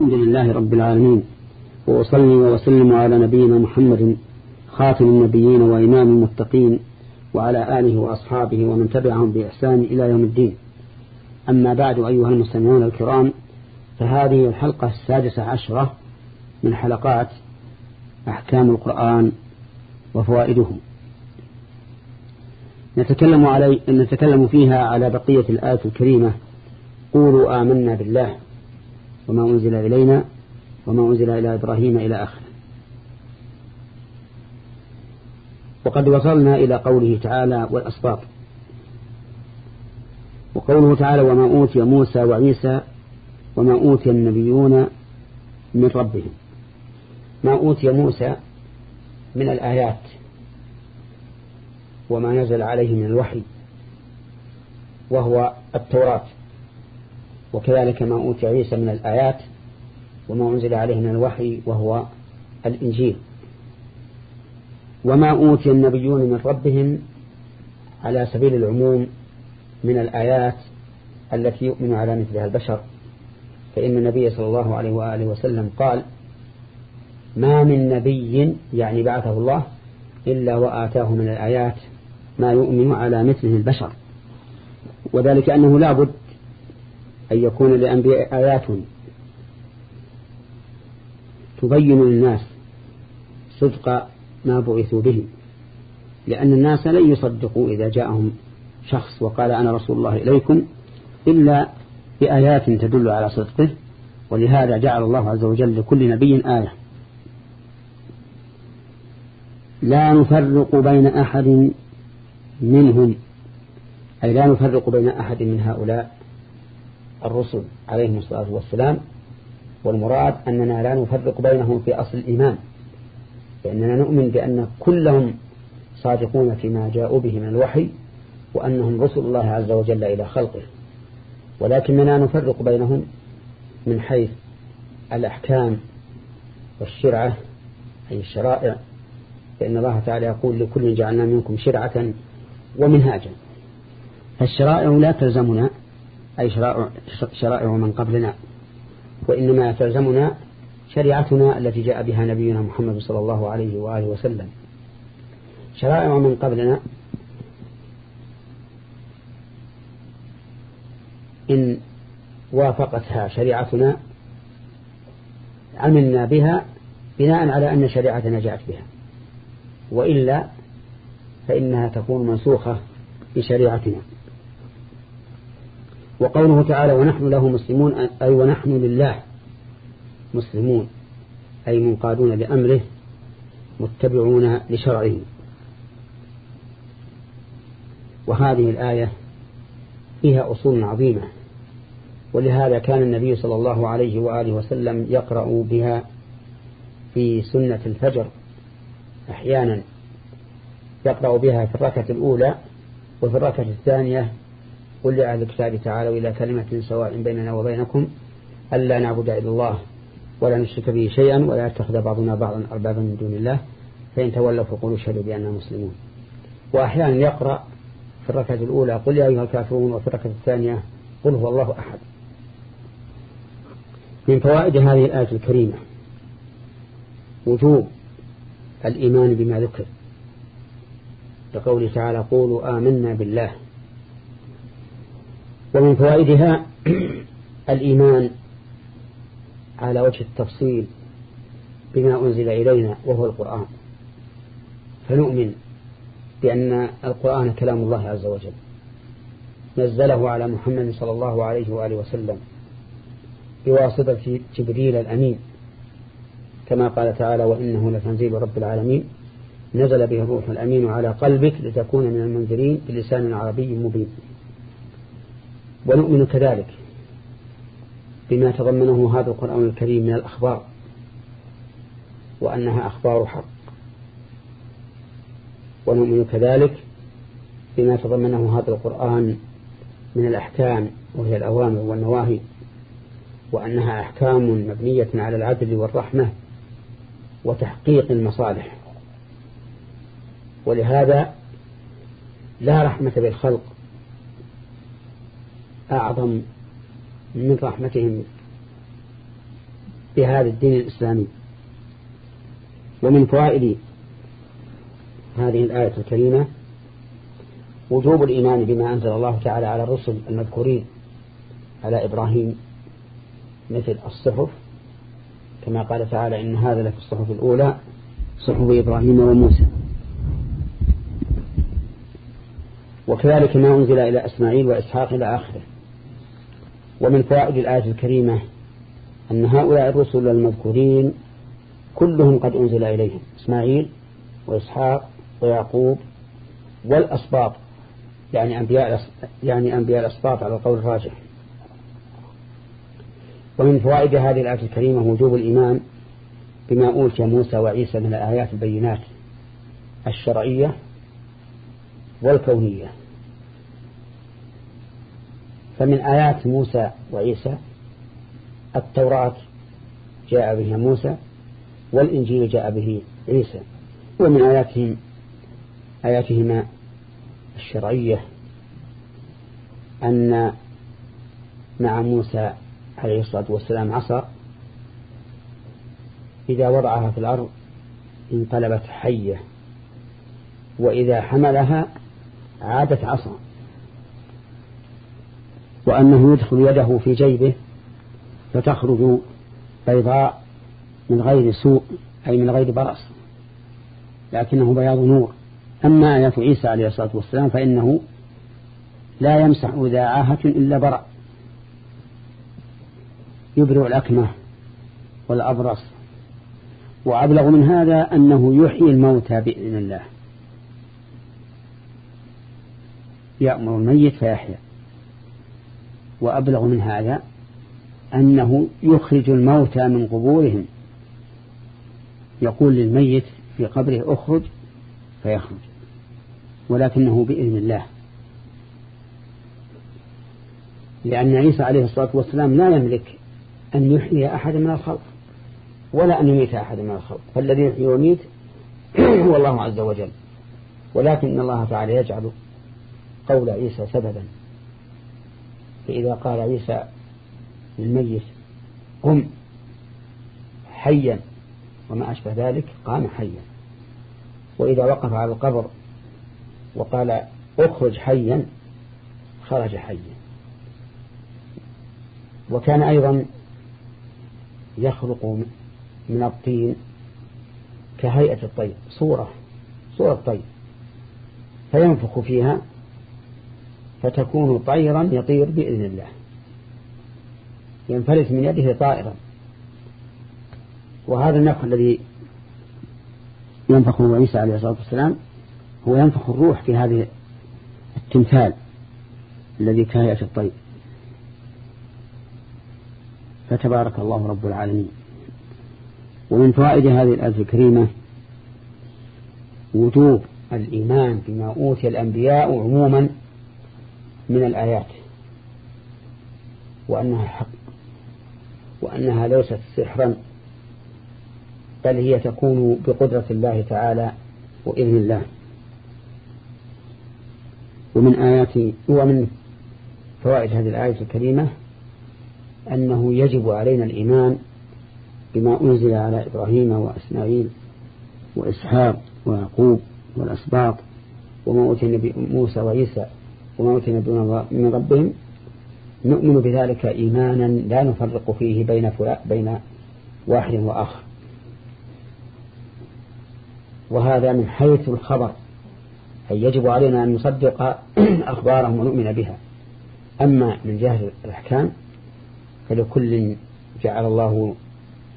الحمد لله رب العالمين وأصلي وأسلم على نبينا محمد خاتم النبيين وإمام المتقين وعلى آله وأصحابه ومن تبعهم بإحسان إلى يوم الدين. أما بعد أيها المستمعون الكرام فهذه الحلقة السادسة عشرة من حلقات أحكام القرآن وفوائده نتكلم, علي نتكلم فيها على بقية الآية الكريمة قولوا آمنا بالله. وما أنزل إلينا وما أنزل إلى إبراهيم إلى آخره. وقد وصلنا إلى قوله تعالى والأسباط. وقوله تعالى وما أوتي موسى وعيسى وما أوتي النبيون من ربهم. ما أوتي موسى من الآيات وما نزل عليه من الوحي وهو التوراة. وكذلك ما أوتي عيسى من الآيات وما أنزل عليه من الوحي وهو الإنجيل. وما أوتي النبيون من ربهم على سبيل العموم من الآيات التي يؤمن على مثلها البشر. فإن النبي صلى الله عليه وآله وسلم قال ما من نبي يعني بعثه الله إلا وآتاه من الآيات ما يؤمن على مثله البشر. وذلك أنه لا بد أن يكون للأنبياء آيات تبين للناس صدق ما بعثوا به لأن الناس لن يصدقوا إذا جاءهم شخص وقال أنا رسول الله إليكم إلا بآيات تدل على صدقه ولهذا جعل الله عز وجل لكل نبي آية. لا نفرق بين أحد منهم أي لا نفرق بين أحد من هؤلاء الرسل عليهم الصلاة والسلام والمراد أننا لا نفرق بينهم في أصل الإيمان لأننا نؤمن بأن كلهم صادقون فيما جاءوا به من الوحي وأنهم رسل الله عز وجل إلى خلقه. ولكننا نفرق بينهم من حيث الأحكام والشرعة أي الشرائع فإن الله تعالى يقول لكل جعلنا منكم شرعة ومنهاجا. فالشرائع لا تلزمنا أي شرائع, من قبلنا وإنما تلزمنا شريعتنا التي جاء بها نبينا محمد صلى الله عليه وآله وسلم. شرائع من قبلنا إن وافقتها شريعتنا عملنا بها بناء على أن شريعتنا جاءت بها. وإلا فإنها تكون منسوخة بشريعتنا وقوله تعالى ونحن له مسلمون أي ونحن لله مسلمون أي منقادون لأمره متبعون لشرعه. وهذه الآية فيها أصول عظيمة ولهذا كان النبي صلى الله عليه وآله وسلم يقرأ بها في سنة الفجر أحيانا يقرأ بها في الركعة الأولى وفي الركعة الثانية قل لأهل الكتاب تعالوا إلى كلمة سواء بيننا وبينكم ألا نعبد إلا الله ولا نشرك به شيئا ولا يتخذ بعضنا بعضا أربابا من دون الله فإن تولوا فقولوا اشهدوا بأننا مسلمون. وأحيانا يقرأ في الركعة الأولى قل يا أيها الكافرون وفي الركعة الثانية قل هو الله أحد. من فوائد هذه الآية الكريمة وجوب الإيمان بما ذكر. لقوله تعالى قولوا آمنا بالله. ومن فوائدها الإيمان على وجه التفصيل بما أنزل إلينا وهو القرآن. فنؤمن بأن القرآن كلام الله عز وجل نزله على محمد صلى الله عليه وآله وسلم بواسطة جبريل الأمين كما قال تعالى وإنه لتنزيل رب العالمين نزل به الروح الأمين على قلبك لتكون من المنذرين بلسان عربي مبين. ونؤمن كذلك بما تضمنه هذا القرآن الكريم من الأخبار وأنها أخبار حق. ونؤمن كذلك بما تضمنه هذا القرآن من الأحكام وهي الأوامر والنواهي وأنها أحكام مبنية على العدل والرحمة وتحقيق المصالح. ولهذا لا رحمة بالخلق أعظم من رحمتهم بهذا الدين الإسلامي. ومن فوائد هذه الآية الكريمة وجوب الإيمان بما أنزل الله تعالى على الرسل المذكورين على إبراهيم مثل الصحف كما قال تعالى إن هذا لفي الصحف الأولى صحف إبراهيم وموسى. وكذلك ما أنزل إلى إسماعيل وإسحاق إلى آخره. ومن فوائد الآية الكريمة أن هؤلاء الرسل المذكورين كلهم قد أنزل إليهم إسماعيل وإسحاق ويعقوب والأسباط يعني أنبياء يعني أنبياء الأسباط على القول الراجح. ومن فوائد هذه الآية الكريمة وجوب الإيمان بما أوتي موسى وعيسى من الآيات البينات الشرعية والكونية. فمن آيات موسى وعيسى التوراة جاء بها موسى والإنجيل جاء به عيسى. ومن آياتهم آياتهما الشرعية أن مع موسى عليه الصلاة والسلام عصا. إذا وضعها في الأرض انقلبت حية وإذا حملها عادت عصا. وأنه يدخل يده في جيبه فتخرج بيضاء من غير سوء أي من غير برص لكنه بياض نور. أما آيات عيسى عليه الصلاة والسلام فإنه لا يمسح إذا عاهة إلا برأ. يبرع الأكمة والأبرص. وأبلغ من هذا أنه يحيي الموتى بإذن الله. يأمر الميت فيحيا. وأبلغ من هذا أنه يخرج الموتى من قبورهم. يقول للميت في قبره أخرج فيخرج ولكنه بإذن الله. لأن عيسى عليه الصلاة والسلام لا يملك أن يحيي أحد من الخلق ولا أن يميت أحد من الخلق. فالذي يحيي ويميت هو الله عز وجل. ولكن الله تعالى يجعل قول عيسى سببا. فإذا قال عيسى للميت قم حيا. وما أشبه ذلك قام حيا. وإذا وقف على القبر وقال اخرج حيا خرج حيا. وكان أيضا يخلق من الطين كهيئة الطير صورة صورة طير فينفخ فيها فتكون طيرا يطير بإذن الله. ينفلت من يده طائرا. وهذا النفخ الذي ينفخه عيسى عليه الصلاة والسلام هو ينفخ الروح في هذه التمثال الذي كهيئة الطير. فتبارك الله رب العالمين. ومن فوائد هذه الآية الكريمة وجوب الإيمان بما أوتي الأنبياء عموما من الآيات وأنها حق وأنها ليست سحرا بل هي تكون بقدرة الله تعالى وإذن الله. ومن آيات ومن فوائد هذه الآية الكريمة أنه يجب علينا الإيمان بما أنزل على إبراهيم وإسماعيل وإسحاق ويعقوب والأسباط وما أوتي موسى وعيسى وما أوتي من ربهم نؤمن بذلك إيمانا لا نفرق فيه بين بين واحد وآخر. وهذا من حيث الخبر أي يجب علينا أن نصدق أخبارهم ونؤمن بها. أما من جهة الأحكام فلكل جعل الله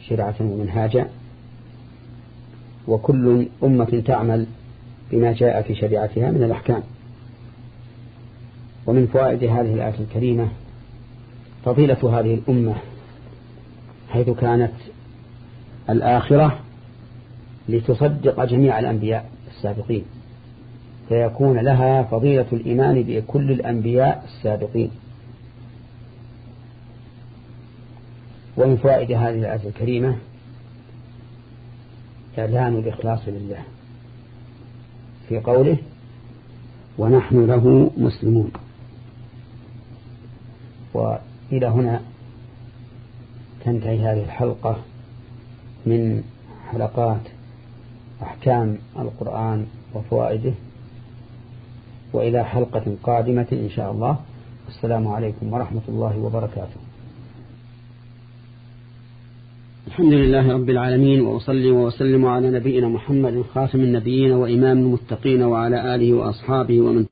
شرعة ومنهاجا وكل أمة تعمل بما جاء في شريعتها من الأحكام. ومن فوائد هذه الآية الكريمة فضيلة هذه الأمة حيث كانت الآخرة لتصدق جميع الأنبياء السابقين فيكون لها فضيلة الإيمان بكل الأنبياء السابقين. ومن فوائد هذه الآية الكريمة إعلان الإخلاص لله في قوله ونحن له مسلمون وإلى هنا تنتهي هذه الحلقة من حلقات أحكام القرآن وفوائده وإلى حلقة قادمة إن شاء الله. السلام عليكم ورحمة الله وبركاته. الحمد لله رب العالمين وأصلي وأسلم على نبينا محمد خاتم النبيين وإمام المتقين وعلى آله وأصحابه ومن